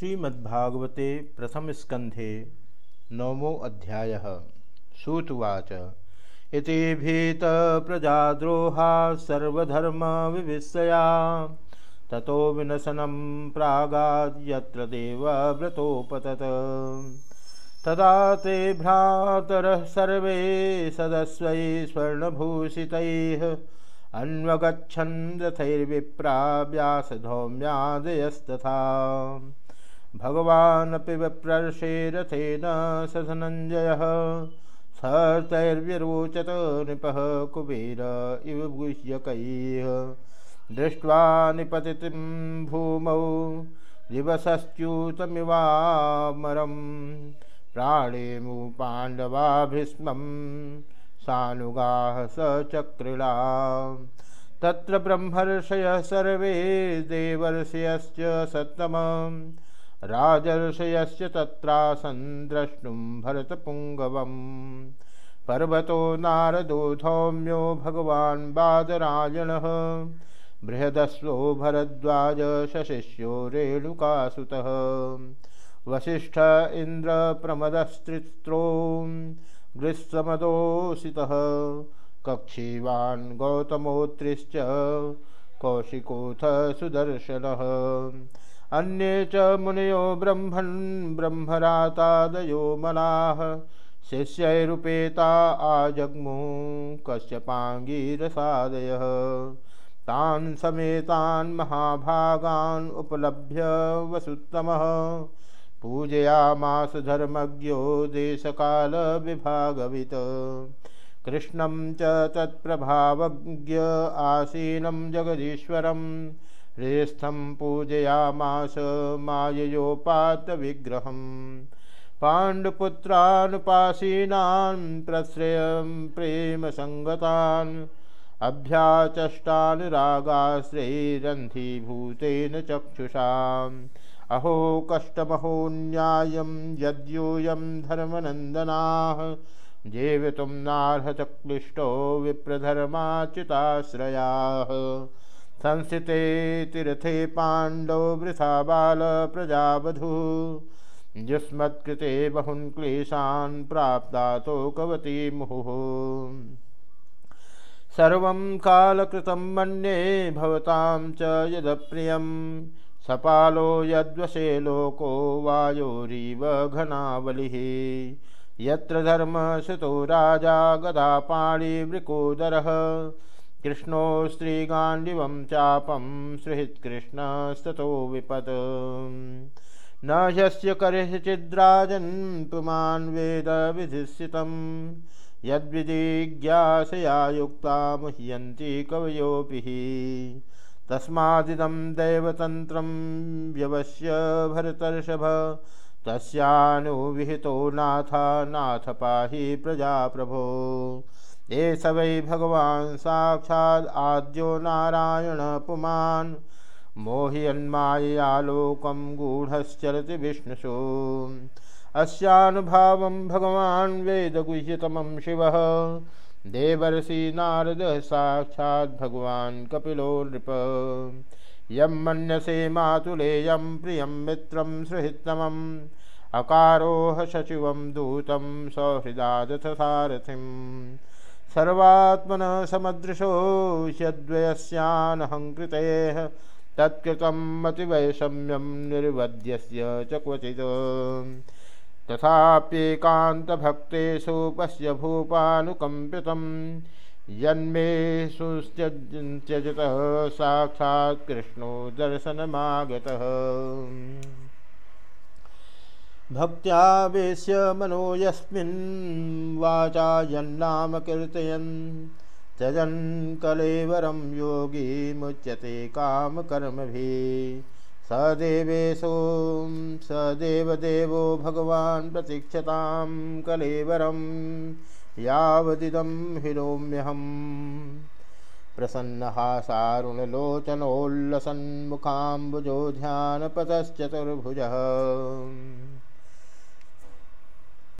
श्रीमद्भागवते प्रथम स्कंधे नवमो अध्याय सूतवाच। इति भीत प्रजाद्रोहा सर्वधर्म विविशया ततो विनशनं प्रागाद्यत्र तदा ते भ्रातरः सर्वे सदस्वै स्वर्णभूषितैः अन्वगछन व्यासधौम्यादयस्तथा। भगवानपि विप्रर्षे रथेन स धनञ्जयः सर्तैर्व्यरोचत नृपः कुबेर इव गुह्यकैः दृष्ट्वा निपतितिं भूमौ दिवसश्च्यूतमिवामरं प्राणेमु पाण्डवा भीष्मम् सानुगाः सचक्रिणा। तत्र ब्रह्मर्षयः सर्वे देवर्षयश्च सत्तमं। राजर्षयश्च तत्रासन् द्रष्टुं भरतपुङ्गवम्। पर्वतो नारदो धौम्यो भगवान् बादरायणः। बृहदस्वो भरद्वाज शशिष्यो रेणुकासुतः। वसिष्ठ इन्द्रप्रमदस्त्रित्रो ग्रीष्मदोषितः कक्षीवान् गौतमोत्रिश्च कौशिकोऽथ सुदर्शनः। अन्ये च मुनयो ब्रह्मन् ब्रह्मरातादयो मनाः शिष्यैरुपेता आजग्मु कश्यपाङ्गीरसादयः तान् समेतान् महाभागान् उपलभ्य वसुत्तमः। पूजयामास धर्मज्ञो देशकालविभागवित् कृष्णं च तत्प्रभावज्ञ आसीनं जगदीश्वरं हृस्थं पूजयामास माययोपात्तविग्रहम् पाण्डुपुत्रानुपासीनान् प्रश्रयं प्रेमसङ्गतान् अभ्याचष्टानुरागाश्रैरन्धीभूतेन चक्षुषाम्। अहो कष्टमहो न्यायं यद्यूयं धर्मनन्दनाः। जीवितुं नार्हत क्लिष्टो विप्रधर्माच्युताश्रयाः। संस्थिते तीर्थे पाण्डौ वृथा बालप्रजावधू युष्मत्कृते बहुन् क्लेशान् प्राप्तातो कवती मुहुः। सर्वं कालकृतं मन्ये भवतां च यदप्रियम् सपालो यद्वशे लोको वायोरीव घनावलिः। यत्र धर्मसुतो राजा गदापाणिवृकोदरः कृष्णो स्त्रीगाण्डिवं चापं सुहृत्कृष्णस्ततो विपत्। न ह्यस्य करिश्चिद्राजन् पुमान् वेद विधिस्थितं यद्विधिज्ञासया युक्ता मुह्यन्ति कवयोऽपि तस्मादिदं दैवतन्त्रं व्यवस्य भरतर्षभ। तस्यानुविहितो नाथा नाथ पाहि प्रजाप्रभो। एष वै भगवान् साक्षात् आद्यो नारायण पुमान्। मोहयन्माययालोकं गूढश्चरति विष्णुषु। अस्यानुभावं भगवान् वेदगुह्यतमं शिवः। देवर्षि नारद साक्षात् भगवान् कपिलो नृप। यम मन्यसे मातुलेयं प्रियं मित्रं सुहृत्तमम्। अकारोह शचिवं दूतं सौहृदादथ सारथिं सर्वात्मनः समदृशो ह्यद्वयस्यानहङ्कृतेः तत्कृतं मतिवैषम्यं निर्वध्यस्य च क्वचित्। तथाप्येकान्तभक्तेषु पश्य भूपानुकम्पितं यन्मे सुत्यजतः साक्षात् दर्शनमागतः। भक्त्यावेश्य मनो यस्मिन् वाचा कीर्तयन्। त्यजन् कलेवरं योगी मुच्यते कामकर्मभिः सदेवेशो सदेवदेवो भगवान् प्रतीक्षतां कलेवरं यावदिदं हिरोम्यहम् प्रसन्नहासारुणलोचनोल्लसन्मुखाम्बुजो ध्यानपतश्चतुर्भुजः